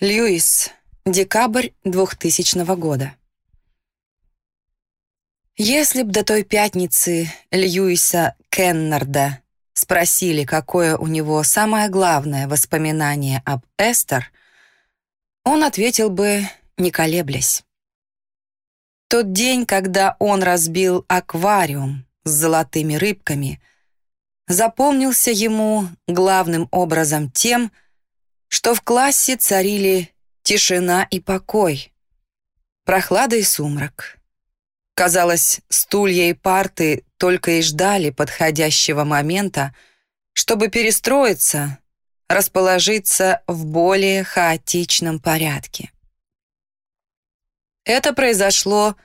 Льюис. Декабрь 2000 года. Если б до той пятницы Льюиса Кеннарда спросили, какое у него самое главное воспоминание об Эстер, он ответил бы, не колеблясь. Тот день, когда он разбил аквариум с золотыми рыбками, запомнился ему главным образом тем, что в классе царили тишина и покой, прохлада и сумрак. Казалось, стулья и парты только и ждали подходящего момента, чтобы перестроиться, расположиться в более хаотичном порядке. Это произошло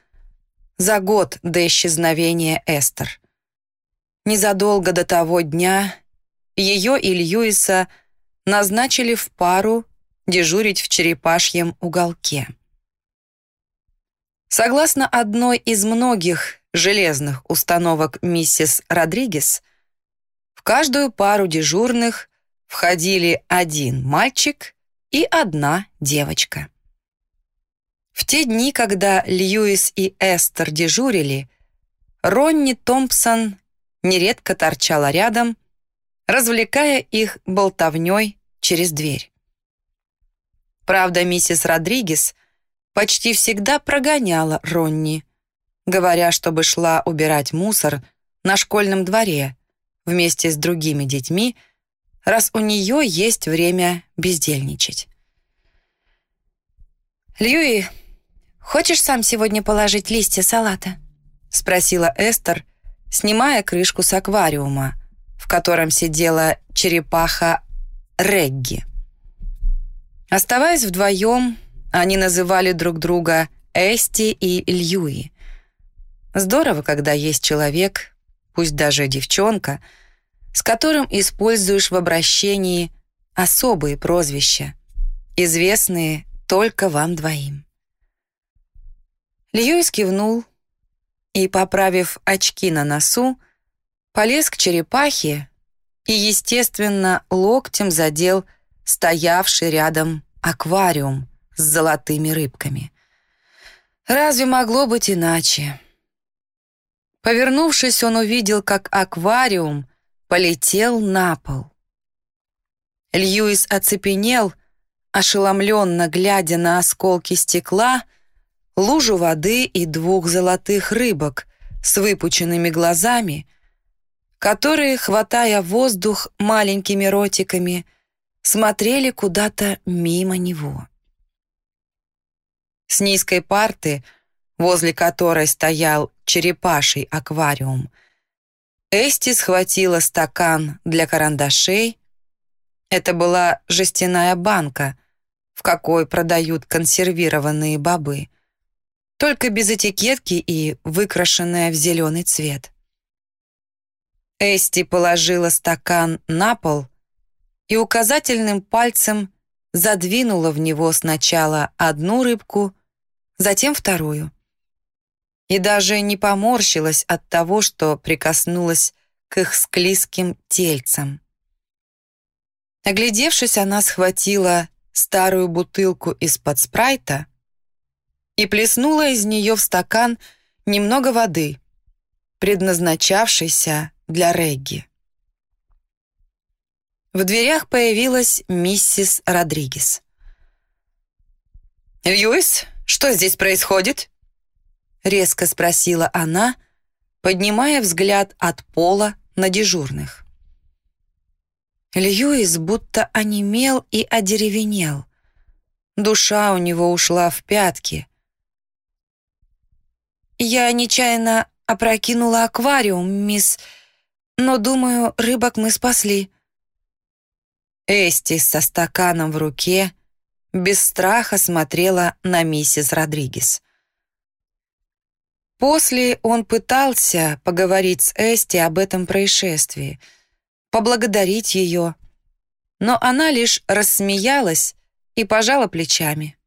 за год до исчезновения Эстер. Незадолго до того дня ее и Льюиса – назначили в пару дежурить в черепашьем уголке. Согласно одной из многих железных установок миссис Родригес, в каждую пару дежурных входили один мальчик и одна девочка. В те дни, когда Льюис и Эстер дежурили, Ронни Томпсон нередко торчала рядом развлекая их болтовней через дверь. Правда, миссис Родригес почти всегда прогоняла Ронни, говоря, чтобы шла убирать мусор на школьном дворе вместе с другими детьми, раз у нее есть время бездельничать. «Льюи, хочешь сам сегодня положить листья салата?» — спросила Эстер, снимая крышку с аквариума — в котором сидела черепаха Регги. Оставаясь вдвоем, они называли друг друга Эсти и Льюи. Здорово, когда есть человек, пусть даже девчонка, с которым используешь в обращении особые прозвища, известные только вам двоим. Льюис кивнул и, поправив очки на носу, полез к черепахе и, естественно, локтем задел стоявший рядом аквариум с золотыми рыбками. Разве могло быть иначе? Повернувшись, он увидел, как аквариум полетел на пол. Льюис оцепенел, ошеломленно глядя на осколки стекла, лужу воды и двух золотых рыбок с выпученными глазами, которые, хватая воздух маленькими ротиками, смотрели куда-то мимо него. С низкой парты, возле которой стоял черепаший аквариум, Эсти схватила стакан для карандашей. Это была жестяная банка, в какой продают консервированные бобы, только без этикетки и выкрашенная в зеленый цвет. Эсти положила стакан на пол и указательным пальцем задвинула в него сначала одну рыбку, затем вторую. И даже не поморщилась от того, что прикоснулась к их склизким тельцам. Оглядевшись, она схватила старую бутылку из-под спрайта и плеснула из нее в стакан немного воды, предназначавшейся для Регги. В дверях появилась миссис Родригес. «Льюис, что здесь происходит?» Резко спросила она, поднимая взгляд от пола на дежурных. Льюис будто онемел и одеревенел. Душа у него ушла в пятки. «Я нечаянно опрокинула аквариум, мисс...» но, думаю, рыбок мы спасли». Эсти со стаканом в руке без страха смотрела на миссис Родригес. После он пытался поговорить с Эсти об этом происшествии, поблагодарить ее, но она лишь рассмеялась и пожала плечами,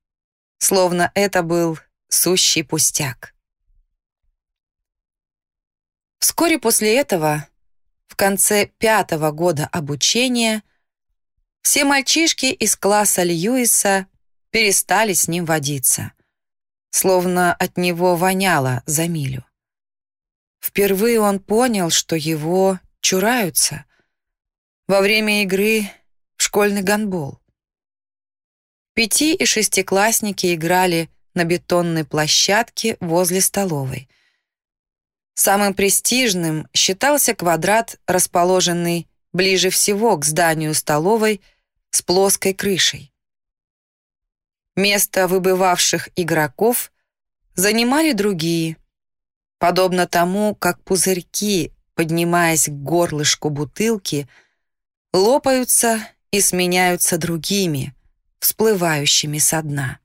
словно это был сущий пустяк. Вскоре после этого в конце пятого года обучения все мальчишки из класса Льюиса перестали с ним водиться. Словно от него воняло за милю. Впервые он понял, что его чураются. Во время игры в школьный гандбол. Пяти- и шестиклассники играли на бетонной площадке возле столовой. Самым престижным считался квадрат, расположенный ближе всего к зданию столовой с плоской крышей. Место выбывавших игроков занимали другие, подобно тому, как пузырьки, поднимаясь к горлышку бутылки, лопаются и сменяются другими, всплывающими со дна.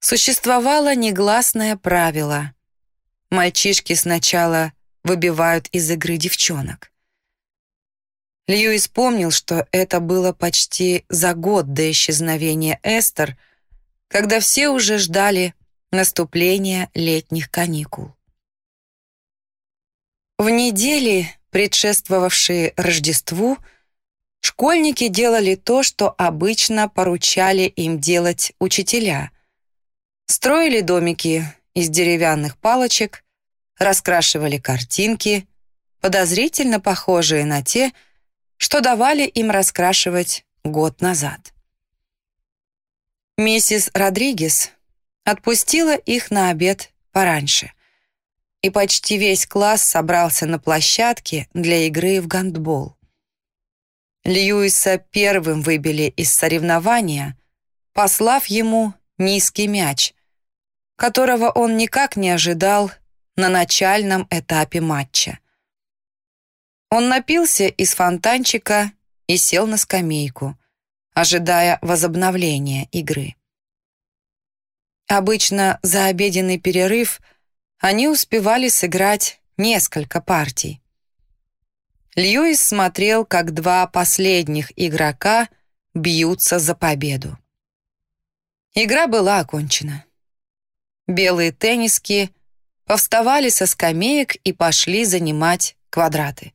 Существовало негласное правило. Мальчишки сначала выбивают из игры девчонок. Льюис помнил, что это было почти за год до исчезновения Эстер, когда все уже ждали наступления летних каникул. В недели, предшествовавшие Рождеству, школьники делали то, что обычно поручали им делать учителя — Строили домики из деревянных палочек, раскрашивали картинки, подозрительно похожие на те, что давали им раскрашивать год назад. Миссис Родригес отпустила их на обед пораньше, и почти весь класс собрался на площадке для игры в гандбол. Льюиса первым выбили из соревнования, послав ему низкий мяч, которого он никак не ожидал на начальном этапе матча. Он напился из фонтанчика и сел на скамейку, ожидая возобновления игры. Обычно за обеденный перерыв они успевали сыграть несколько партий. Льюис смотрел, как два последних игрока бьются за победу. Игра была окончена. Белые тенниски повставали со скамеек и пошли занимать квадраты.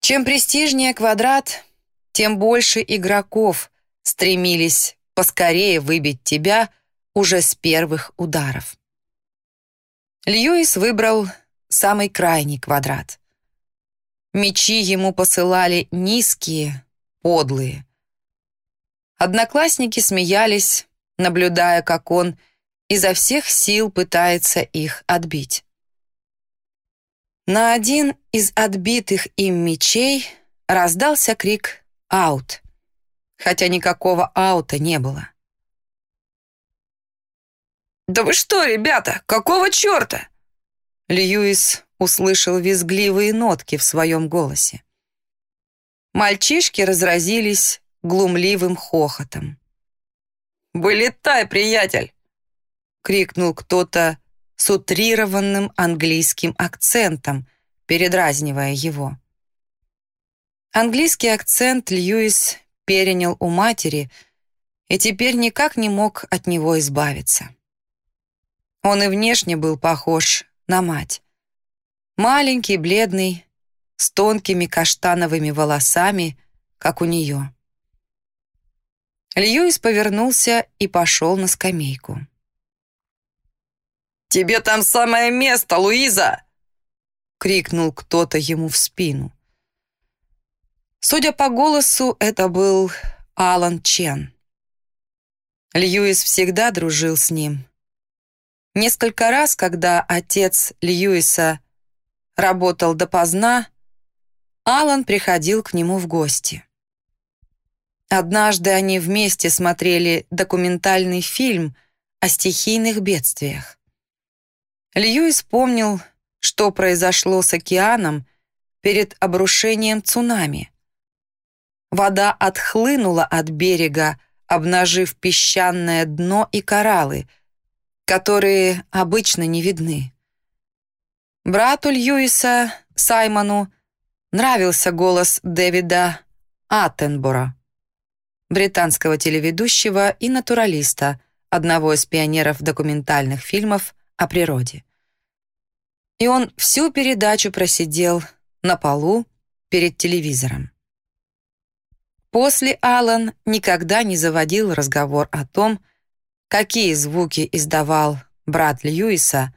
Чем престижнее квадрат, тем больше игроков стремились поскорее выбить тебя уже с первых ударов. Льюис выбрал самый крайний квадрат. Мечи ему посылали низкие, подлые. Одноклассники смеялись, наблюдая, как он изо всех сил пытается их отбить. На один из отбитых им мечей раздался крик «Аут!», хотя никакого аута не было. «Да вы что, ребята, какого черта?» Льюис услышал визгливые нотки в своем голосе. Мальчишки разразились глумливым хохотом. «Вылетай, приятель! Крикнул кто-то с утрированным английским акцентом, передразнивая его. Английский акцент Льюис перенял у матери и теперь никак не мог от него избавиться. Он и внешне был похож на мать. Маленький, бледный, с тонкими каштановыми волосами, как у нее. Льюис повернулся и пошел на скамейку. «Тебе там самое место, Луиза!» — крикнул кто-то ему в спину. Судя по голосу, это был Алан Чен. Льюис всегда дружил с ним. Несколько раз, когда отец Льюиса работал допоздна, Алан приходил к нему в гости. Однажды они вместе смотрели документальный фильм о стихийных бедствиях. Льюис помнил, что произошло с океаном перед обрушением цунами. Вода отхлынула от берега, обнажив песчаное дно и кораллы, которые обычно не видны. Брату Льюиса, Саймону, нравился голос Дэвида Аттенбора, британского телеведущего и натуралиста, одного из пионеров документальных фильмов о природе. И он всю передачу просидел на полу перед телевизором. После Алан никогда не заводил разговор о том, какие звуки издавал брат Льюиса,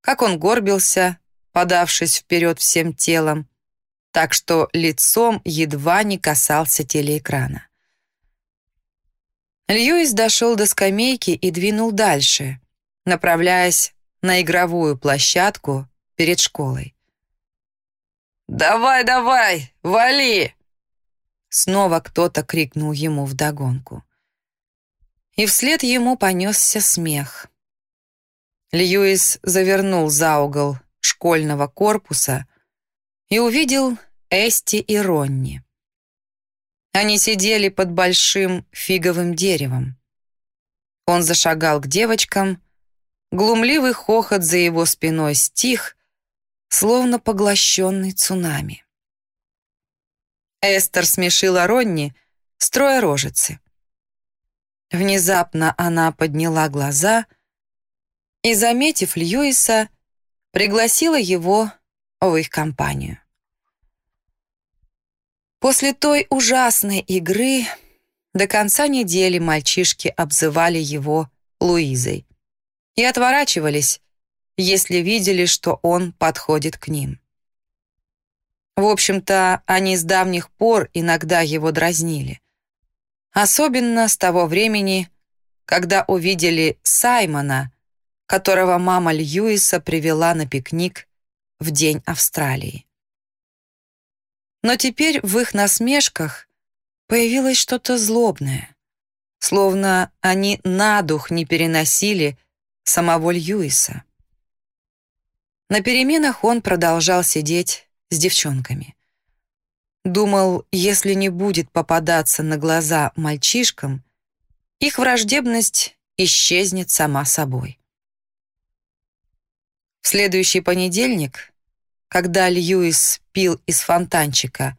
как он горбился, подавшись вперед всем телом, так что лицом едва не касался телеэкрана. Льюис дошел до скамейки и двинул дальше, направляясь на игровую площадку перед школой. «Давай, давай, вали!» Снова кто-то крикнул ему вдогонку. И вслед ему понесся смех. Льюис завернул за угол школьного корпуса и увидел Эсти и Ронни. Они сидели под большим фиговым деревом. Он зашагал к девочкам, глумливый хохот за его спиной стих, словно поглощенный цунами. Эстер смешила Ронни, строя рожицы. Внезапно она подняла глаза и, заметив Льюиса, пригласила его в их компанию. После той ужасной игры до конца недели мальчишки обзывали его Луизой и отворачивались, если видели, что он подходит к ним. В общем-то, они с давних пор иногда его дразнили. Особенно с того времени, когда увидели Саймона, которого мама Льюиса привела на пикник в День Австралии. Но теперь в их насмешках появилось что-то злобное, словно они на дух не переносили самого Льюиса. На переменах он продолжал сидеть с девчонками. Думал, если не будет попадаться на глаза мальчишкам, их враждебность исчезнет сама собой. В следующий понедельник, когда Льюис пил из фонтанчика,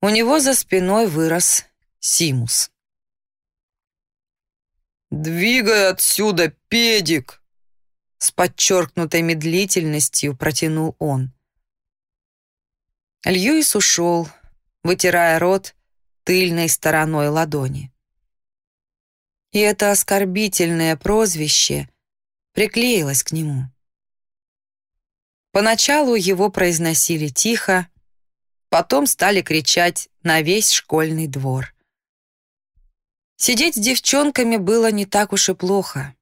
у него за спиной вырос Симус. «Двигай отсюда, педик!» С подчеркнутой медлительностью протянул он. Льюис ушел, вытирая рот тыльной стороной ладони. И это оскорбительное прозвище приклеилось к нему. Поначалу его произносили тихо, потом стали кричать на весь школьный двор. Сидеть с девчонками было не так уж и плохо.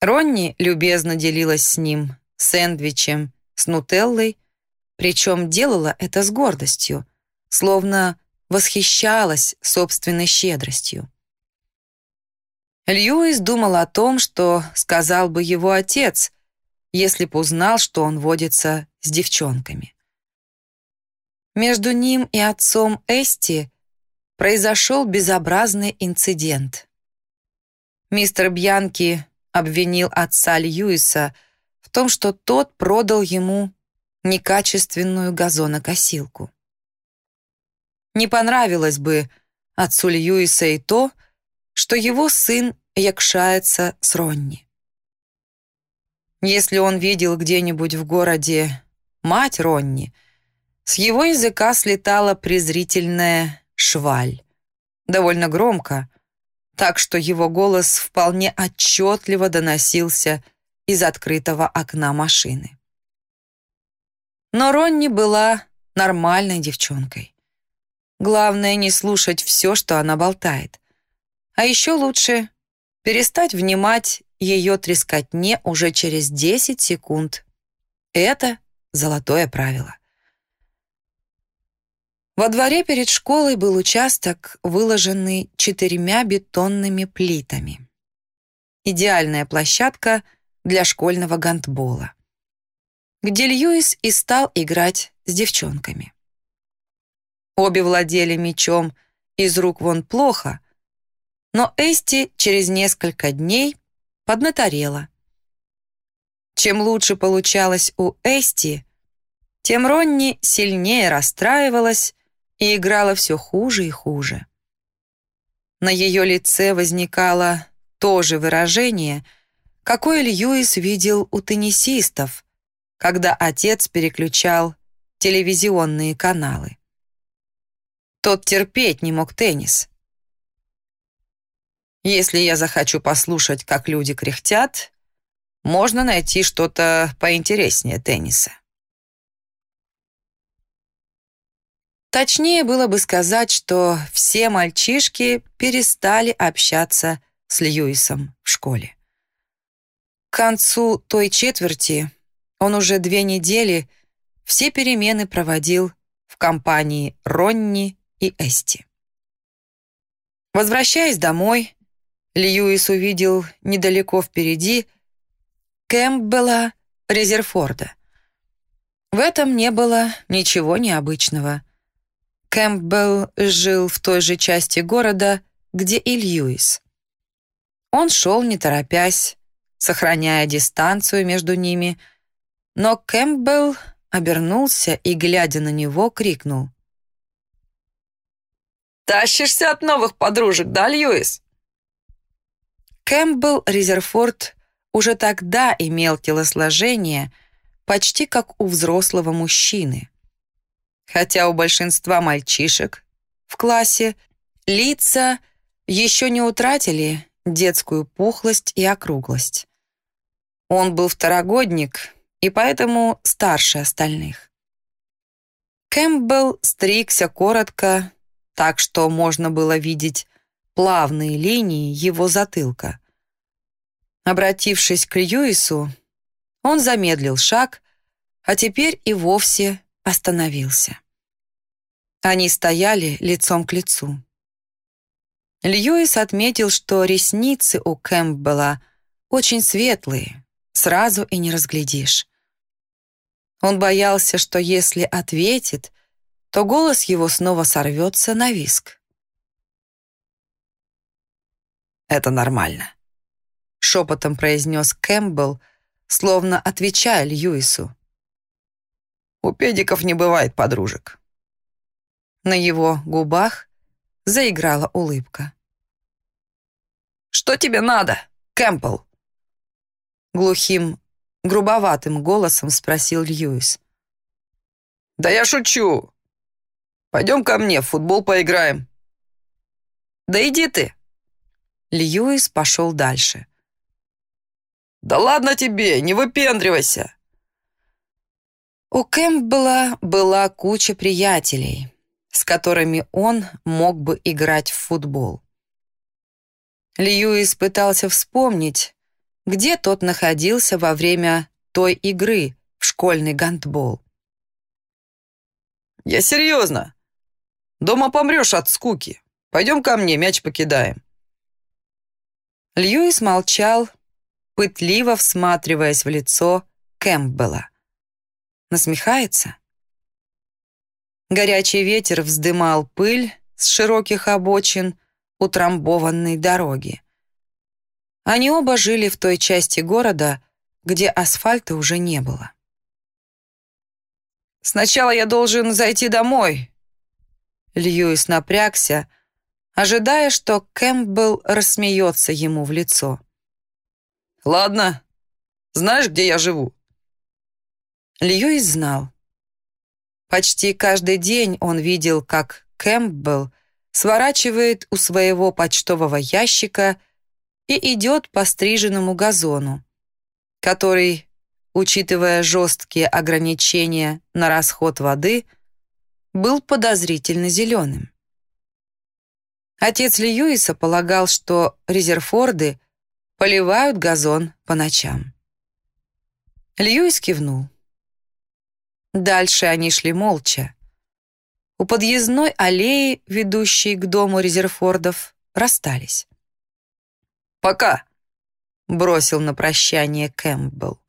Ронни любезно делилась с ним сэндвичем с нутеллой, причем делала это с гордостью, словно восхищалась собственной щедростью. Льюис думал о том, что сказал бы его отец, если б узнал, что он водится с девчонками. Между ним и отцом Эсти произошел безобразный инцидент. Мистер Бьянки обвинил отца Льюиса в том, что тот продал ему некачественную газонокосилку. Не понравилось бы отцу Льюиса и то, что его сын якшается с Ронни. Если он видел где-нибудь в городе мать Ронни, с его языка слетала презрительная шваль. Довольно громко, так что его голос вполне отчетливо доносился из открытого окна машины. Но Ронни была нормальной девчонкой. Главное не слушать все, что она болтает. А еще лучше перестать внимать ее трескотне уже через 10 секунд. Это золотое правило. Во дворе перед школой был участок, выложенный четырьмя бетонными плитами. Идеальная площадка для школьного гандбола, где Льюис и стал играть с девчонками. Обе владели мечом из рук вон плохо, но Эсти через несколько дней поднаторела. Чем лучше получалось у Эсти, тем Ронни сильнее расстраивалась и играла все хуже и хуже. На ее лице возникало то же выражение, какое Льюис видел у теннисистов, когда отец переключал телевизионные каналы. Тот терпеть не мог теннис. Если я захочу послушать, как люди кряхтят, можно найти что-то поинтереснее тенниса. Точнее было бы сказать, что все мальчишки перестали общаться с Льюисом в школе. К концу той четверти он уже две недели все перемены проводил в компании Ронни и Эсти. Возвращаясь домой, Льюис увидел недалеко впереди Кэмпбелла Резерфорда. В этом не было ничего необычного. Кэмпбелл жил в той же части города, где и Льюис. Он шел, не торопясь, сохраняя дистанцию между ними, но Кэмпбелл обернулся и, глядя на него, крикнул. «Тащишься от новых подружек, да, Льюис?» Кэмпбелл Резерфорд уже тогда имел телосложение почти как у взрослого мужчины. Хотя у большинства мальчишек в классе лица еще не утратили детскую пухлость и округлость. Он был второгодник и поэтому старше остальных. Кэмпбелл стригся коротко, так что можно было видеть плавные линии его затылка. Обратившись к Льюису, он замедлил шаг, а теперь и вовсе остановился. Они стояли лицом к лицу. Льюис отметил, что ресницы у Кэмпбелла очень светлые, сразу и не разглядишь. Он боялся, что если ответит, то голос его снова сорвется на виск. «Это нормально», — шепотом произнес Кэмпбелл, словно отвечая Льюису. «У педиков не бывает подружек». На его губах заиграла улыбка. «Что тебе надо, Кэмпбелл?» Глухим, грубоватым голосом спросил Льюис. «Да я шучу. Пойдем ко мне, в футбол поиграем». «Да иди ты!» Льюис пошел дальше. «Да ладно тебе, не выпендривайся!» У Кэмпбелла была куча приятелей, с которыми он мог бы играть в футбол. Льюис пытался вспомнить, где тот находился во время той игры в школьный гандбол. «Я серьезно. Дома помрешь от скуки. Пойдем ко мне, мяч покидаем». Льюис молчал, пытливо всматриваясь в лицо Кэмпбелла. Насмехается? Горячий ветер вздымал пыль с широких обочин утрамбованной дороги. Они оба жили в той части города, где асфальта уже не было. «Сначала я должен зайти домой». Льюис напрягся, ожидая, что Кэмпбелл рассмеется ему в лицо. «Ладно. Знаешь, где я живу?» Льюис знал. Почти каждый день он видел, как Кэмпбелл сворачивает у своего почтового ящика и идет по стриженному газону, который, учитывая жесткие ограничения на расход воды, был подозрительно зеленым. Отец Льюиса полагал, что резерфорды поливают газон по ночам. Льюис кивнул. Дальше они шли молча. У подъездной аллеи, ведущей к дому резерфордов, расстались. «Пока», — бросил на прощание Кэмпбелл.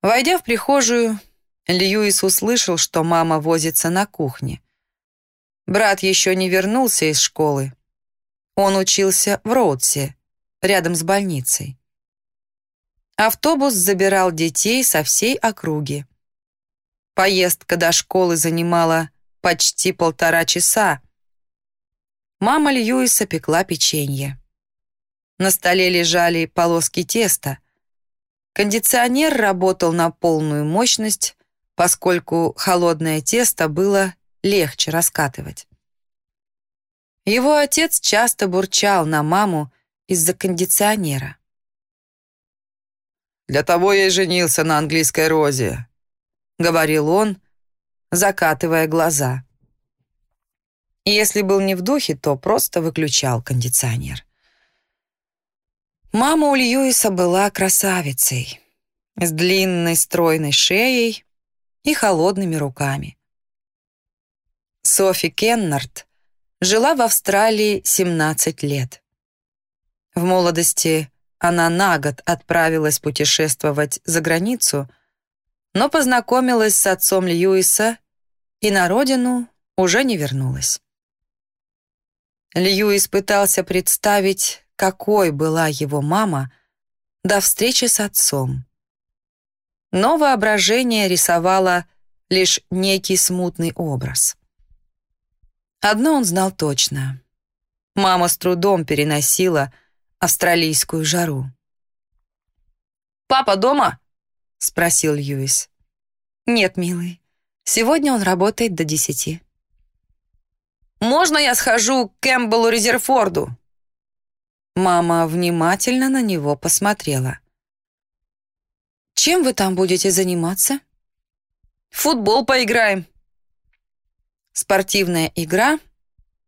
Войдя в прихожую, Льюис услышал, что мама возится на кухне. Брат еще не вернулся из школы. Он учился в Роудсе, рядом с больницей. Автобус забирал детей со всей округи. Поездка до школы занимала почти полтора часа. Мама Льюиса пекла печенье. На столе лежали полоски теста. Кондиционер работал на полную мощность, поскольку холодное тесто было легче раскатывать. Его отец часто бурчал на маму из-за кондиционера. «Для того я и женился на английской розе», — говорил он, закатывая глаза. Если был не в духе, то просто выключал кондиционер. Мама у Льюиса была красавицей, с длинной стройной шеей и холодными руками. Софи Кеннард жила в Австралии 17 лет. В молодости она на год отправилась путешествовать за границу, но познакомилась с отцом Льюиса и на родину уже не вернулась. Льюис пытался представить, какой была его мама до встречи с отцом. Но воображение рисовало лишь некий смутный образ. Одно он знал точно. Мама с трудом переносила австралийскую жару. «Папа дома?» — спросил Льюис. «Нет, милый. Сегодня он работает до десяти». «Можно я схожу к Кэмпбеллу Резерфорду?» Мама внимательно на него посмотрела. «Чем вы там будете заниматься?» «Футбол поиграем». Спортивная игра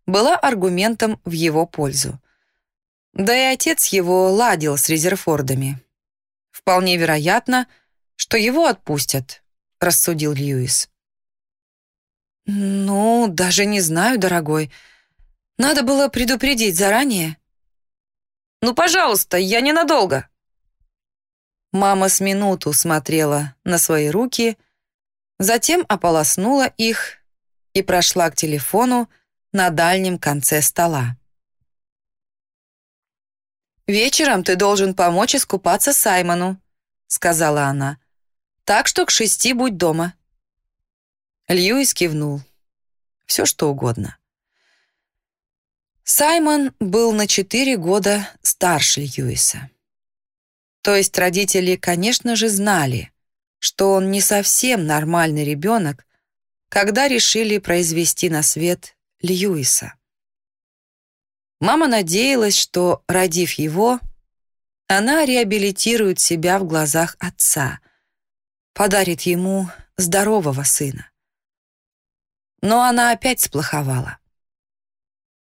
была аргументом в его пользу. Да и отец его ладил с Резерфордами. Вполне вероятно, что его отпустят, рассудил Льюис. «Ну, даже не знаю, дорогой. Надо было предупредить заранее». «Ну, пожалуйста, я ненадолго». Мама с минуту смотрела на свои руки, затем ополоснула их и прошла к телефону на дальнем конце стола. «Вечером ты должен помочь искупаться Саймону», — сказала она. «Так что к шести будь дома». Льюис кивнул. Все что угодно. Саймон был на четыре года старше Льюиса. То есть родители, конечно же, знали, что он не совсем нормальный ребенок, когда решили произвести на свет Льюиса. Мама надеялась, что, родив его, она реабилитирует себя в глазах отца, подарит ему здорового сына но она опять сплоховала.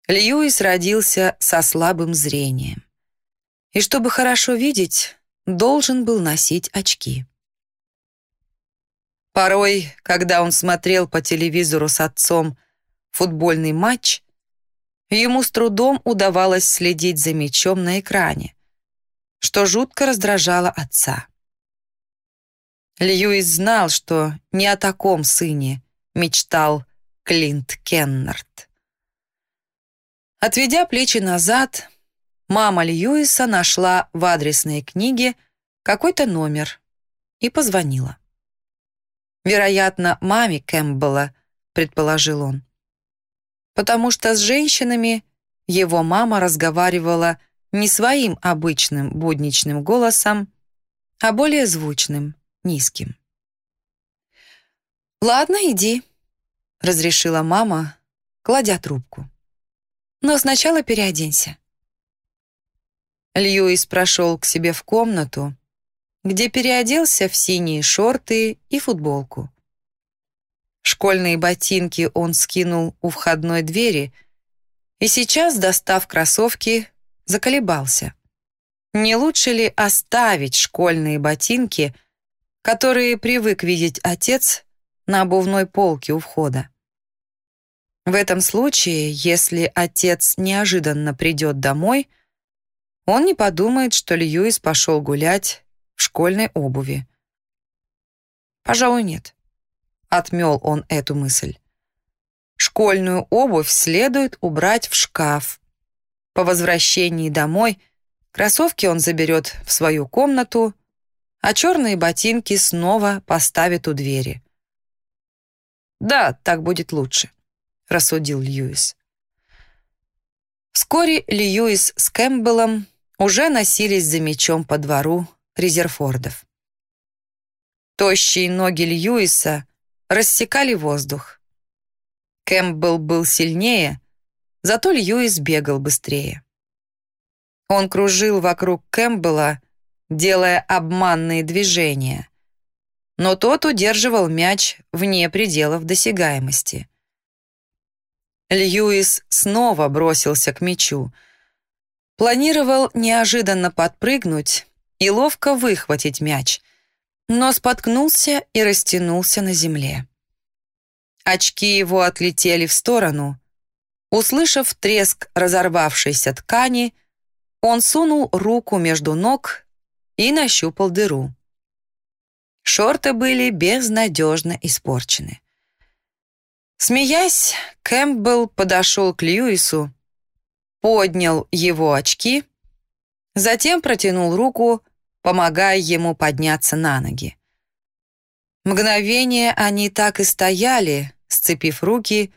Льюис родился со слабым зрением. И чтобы хорошо видеть, должен был носить очки. Порой, когда он смотрел по телевизору с отцом футбольный матч, ему с трудом удавалось следить за мячом на экране, что жутко раздражало отца. Льюис знал, что не о таком сыне мечтал Клинт Кеннард. Отведя плечи назад, мама Льюиса нашла в адресной книге какой-то номер и позвонила. Вероятно, маме Кэмпбелла, предположил он. Потому что с женщинами его мама разговаривала не своим обычным будничным голосом, а более звучным, низким. «Ладно, иди», — разрешила мама, кладя трубку. «Но сначала переоденься». Льюис прошел к себе в комнату, где переоделся в синие шорты и футболку. Школьные ботинки он скинул у входной двери и сейчас, достав кроссовки, заколебался. Не лучше ли оставить школьные ботинки, которые привык видеть отец на обувной полке у входа. В этом случае, если отец неожиданно придет домой, он не подумает, что Льюис пошел гулять в школьной обуви. Пожалуй, нет. Отмел он эту мысль. Школьную обувь следует убрать в шкаф. По возвращении домой кроссовки он заберет в свою комнату, а черные ботинки снова поставит у двери. «Да, так будет лучше», — рассудил Льюис. Вскоре Льюис с Кэмпбеллом уже носились за мечом по двору Резерфордов. Тощие ноги Льюиса рассекали воздух. Кэмпбелл был сильнее, зато Льюис бегал быстрее. Он кружил вокруг Кэмпбелла, делая обманные движения, но тот удерживал мяч вне пределов досягаемости. Льюис снова бросился к мячу. Планировал неожиданно подпрыгнуть и ловко выхватить мяч, но споткнулся и растянулся на земле. Очки его отлетели в сторону. Услышав треск разорвавшейся ткани, он сунул руку между ног и нащупал дыру. Шорты были безнадежно испорчены. Смеясь, Кэмпбелл подошел к Льюису, поднял его очки, затем протянул руку, помогая ему подняться на ноги. Мгновение они так и стояли, сцепив руки,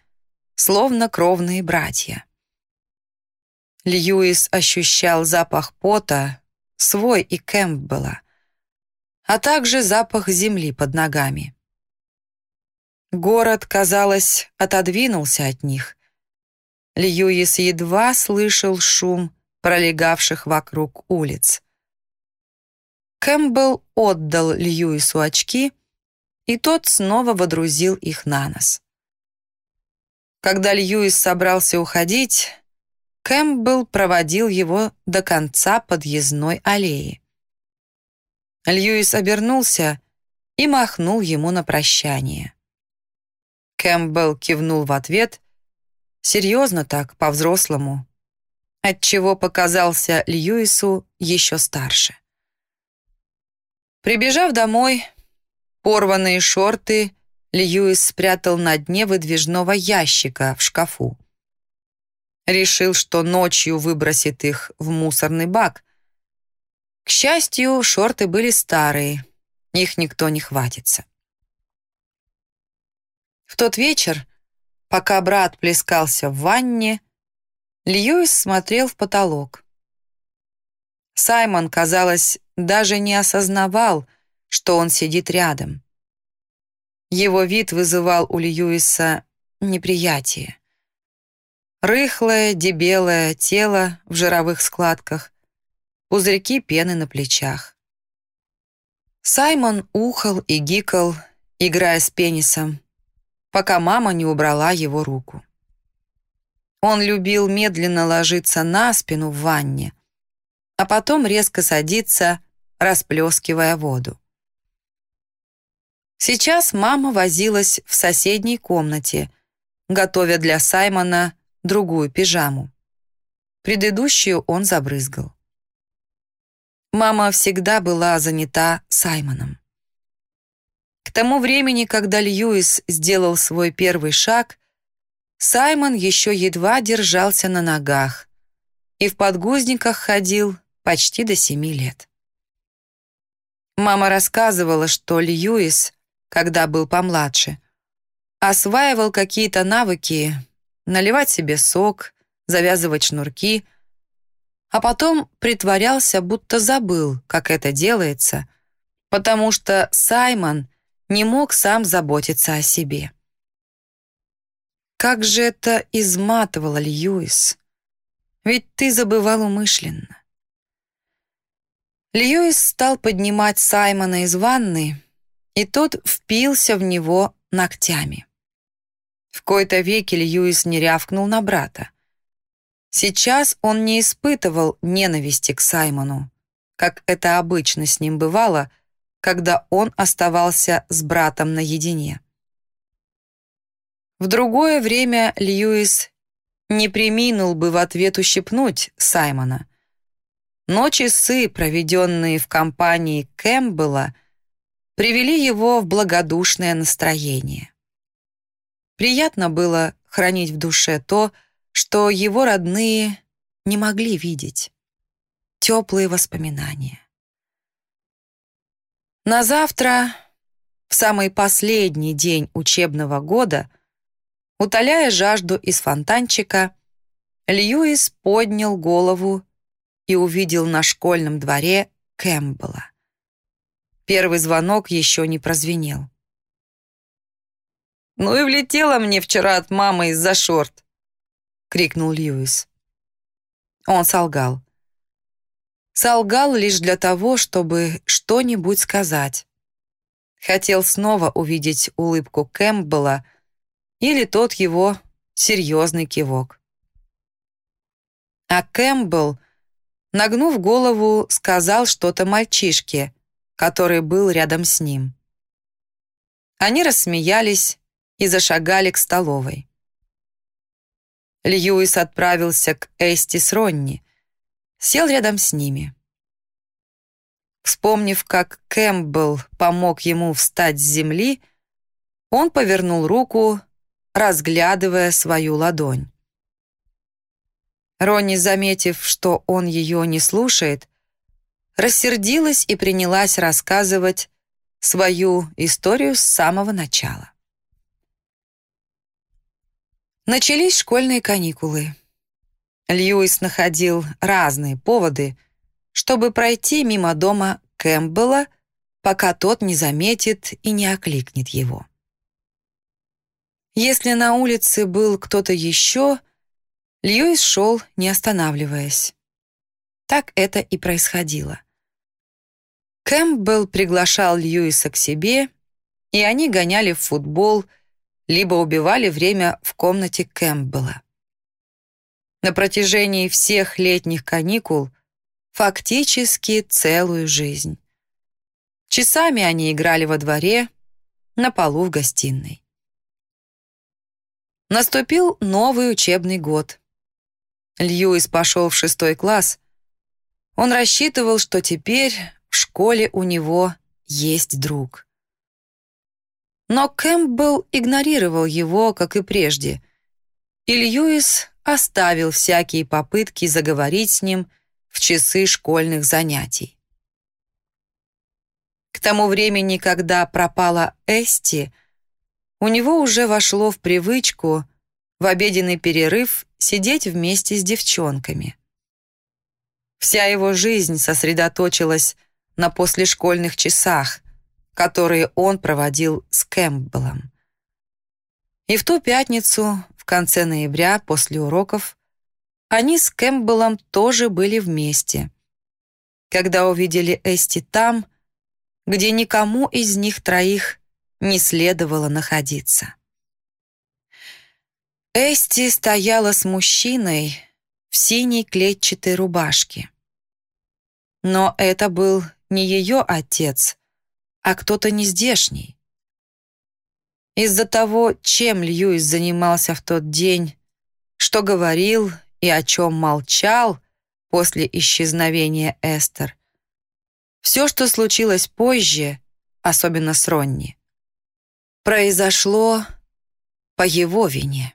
словно кровные братья. Льюис ощущал запах пота, свой и Кэмпбелла, а также запах земли под ногами. Город, казалось, отодвинулся от них. Льюис едва слышал шум пролегавших вокруг улиц. Кэмпбелл отдал Льюису очки, и тот снова водрузил их на нос. Когда Льюис собрался уходить, Кэмпбелл проводил его до конца подъездной аллеи. Льюис обернулся и махнул ему на прощание. Кэмпбелл кивнул в ответ, серьезно так, по-взрослому, отчего показался Льюису еще старше. Прибежав домой, порванные шорты Льюис спрятал на дне выдвижного ящика в шкафу. Решил, что ночью выбросит их в мусорный бак. К счастью, шорты были старые, их никто не хватится. В тот вечер, пока брат плескался в ванне, Льюис смотрел в потолок. Саймон, казалось, даже не осознавал, что он сидит рядом. Его вид вызывал у Льюиса неприятие. Рыхлое, дебелое тело в жировых складках, пузырьки пены на плечах. Саймон ухал и гикал, играя с пенисом, пока мама не убрала его руку. Он любил медленно ложиться на спину в ванне, а потом резко садиться, расплескивая воду. Сейчас мама возилась в соседней комнате, готовя для Саймона другую пижаму. Предыдущую он забрызгал. Мама всегда была занята Саймоном. К тому времени, когда Льюис сделал свой первый шаг, Саймон еще едва держался на ногах и в подгузниках ходил почти до семи лет. Мама рассказывала, что Льюис, когда был помладше, осваивал какие-то навыки, наливать себе сок, завязывать шнурки, а потом притворялся, будто забыл, как это делается, потому что Саймон — не мог сам заботиться о себе. Как же это изматывало Льюис. Ведь ты забывал умышленно. Льюис стал поднимать Саймона из ванны, и тот впился в него ногтями. В кои-то веки Льюис не рявкнул на брата. Сейчас он не испытывал ненависти к Саймону, как это обычно с ним бывало, когда он оставался с братом наедине. В другое время Льюис не приминул бы в ответ ущипнуть Саймона. Но часы, проведенные в компании Кэмпбелла, привели его в благодушное настроение. Приятно было хранить в душе то, что его родные не могли видеть. Теплые воспоминания. На завтра, в самый последний день учебного года, утоляя жажду из фонтанчика, Льюис поднял голову и увидел на школьном дворе Кэмпбелла. Первый звонок еще не прозвенел. «Ну и влетела мне вчера от мамы из-за шорт!» — крикнул Льюис. Он солгал. Солгал лишь для того, чтобы что-нибудь сказать. Хотел снова увидеть улыбку Кэмпбелла или тот его серьезный кивок. А Кэмпбелл, нагнув голову, сказал что-то мальчишке, который был рядом с ним. Они рассмеялись и зашагали к столовой. Льюис отправился к Эсти с Ронни, сел рядом с ними. Вспомнив, как Кэмпбелл помог ему встать с земли, он повернул руку, разглядывая свою ладонь. Ронни, заметив, что он ее не слушает, рассердилась и принялась рассказывать свою историю с самого начала. Начались школьные каникулы. Льюис находил разные поводы, чтобы пройти мимо дома Кэмпбелла, пока тот не заметит и не окликнет его. Если на улице был кто-то еще, Льюис шел, не останавливаясь. Так это и происходило. Кэмпбелл приглашал Льюиса к себе, и они гоняли в футбол, либо убивали время в комнате Кэмпбелла. На протяжении всех летних каникул фактически целую жизнь. Часами они играли во дворе, на полу в гостиной. Наступил новый учебный год. Льюис пошел в шестой класс. Он рассчитывал, что теперь в школе у него есть друг. Но Кэмпбелл игнорировал его, как и прежде, и Льюис оставил всякие попытки заговорить с ним в часы школьных занятий. К тому времени, когда пропала Эсти, у него уже вошло в привычку в обеденный перерыв сидеть вместе с девчонками. Вся его жизнь сосредоточилась на послешкольных часах, которые он проводил с Кэмпбеллом. И в ту пятницу, в конце ноября, после уроков, они с Кэмпбеллом тоже были вместе. Когда увидели Эсти там, где никому из них троих не следовало находиться. Эсти стояла с мужчиной в синей клетчатой рубашке. Но это был не ее отец, а кто-то нездешний. Из-за того, чем Льюис занимался в тот день, что говорил и о чем молчал после исчезновения Эстер, все, что случилось позже, особенно с Ронни, произошло по его вине.